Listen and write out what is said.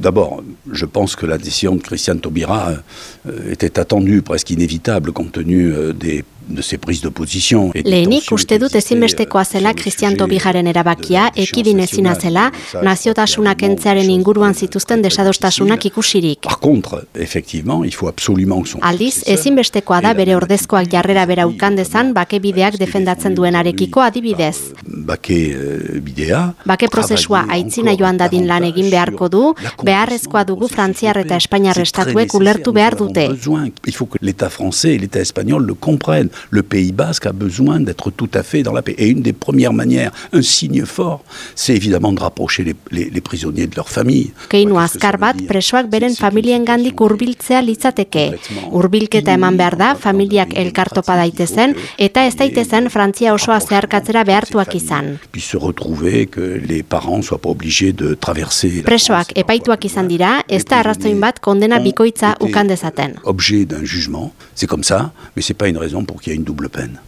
D'abord, je pense que la décision de Christian Taubira euh, était attendue, presque inévitable, compte tenu euh, des Lehenik uste dut ezinbestekoa zela Christian Tobigaren erabakia ekidin ezina zela naziotasunak entzearen inguruan zituzten desadostasunak ikusirik. Par contre, effectivement, il faut absolument son Aldiz, ezinbestekoa da bere ordezkoak jarrera bera ukan dezan bake bideak defendatzen duenarekiko adibidez. Bake bidea... Bake prozesua aitzina joan dadin lan egin beharko du, beharrezkoa dugu Frantziar eta Espainiar estatuek ulertu behar dute. Il faut que l'État français et l'État espagnol le comprennent. Le Pays basque a besoin d'être tout à fait dans la paix. Et une des premières manières, un signe fort, c'est évidemment de rapprocher les, les, les prisonniers de leur famille. Keinu azkar bat presoak beren familien gandik urbiltzea litzateke. Urbilketa eman behar da, familiak elkartopa daitezen, eta ez daitezen Frantzia osoa zeharkatzera behartuak izan. Puis se retrouver que les parents soient pas obligés de traverser... Presoak epaituak izan dira, ez da arrazoin bat kondena bikoitza ukan dezaten. Objet d'un jugement, c'est comme ça, mais c'est pas une raison pour qu'il une double peine.